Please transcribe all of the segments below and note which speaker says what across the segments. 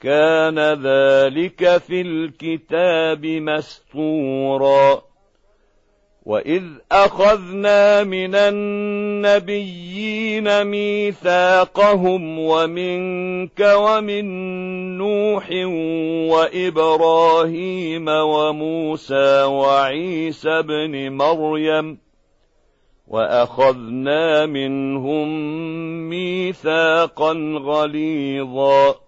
Speaker 1: كان ذلك في الكتاب مسطورا وإذ أخذنا من النبيين ميثاقهم ومنك ومن نوح وإبراهيم وموسى وعيسى بن مريم. وأخذنا منهم ميثاقا غليظا.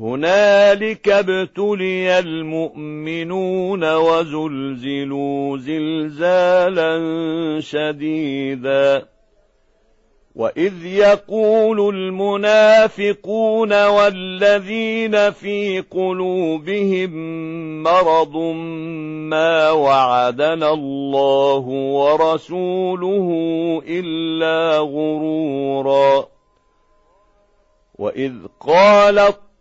Speaker 1: هنالك ابتلي المؤمنون وزلزلوا زلزالا شديدا. وإذ يقول المنافقون والذين في قلوبهم مرض ما وعدنا الله ورسوله إلا غرورا. وإذ قالت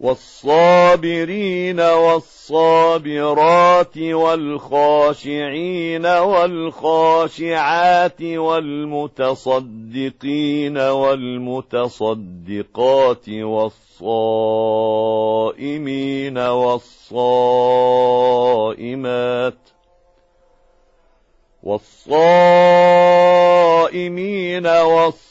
Speaker 1: والصابرين والصابرات والخاشعين والخاشعات والمتصدقين والمتصدقات والصائمين والصائمات والصائمين والصائمات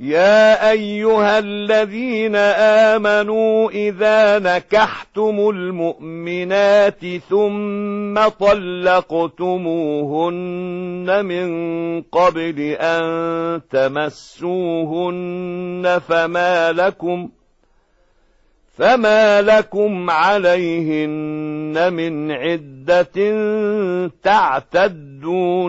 Speaker 1: يا أيها الذين آمنوا إذا نكحتم المؤمنات ثم طلقتموهن من قبل أن تمسوهن فما لكم فما لكم عليهن من عدة تعتدونها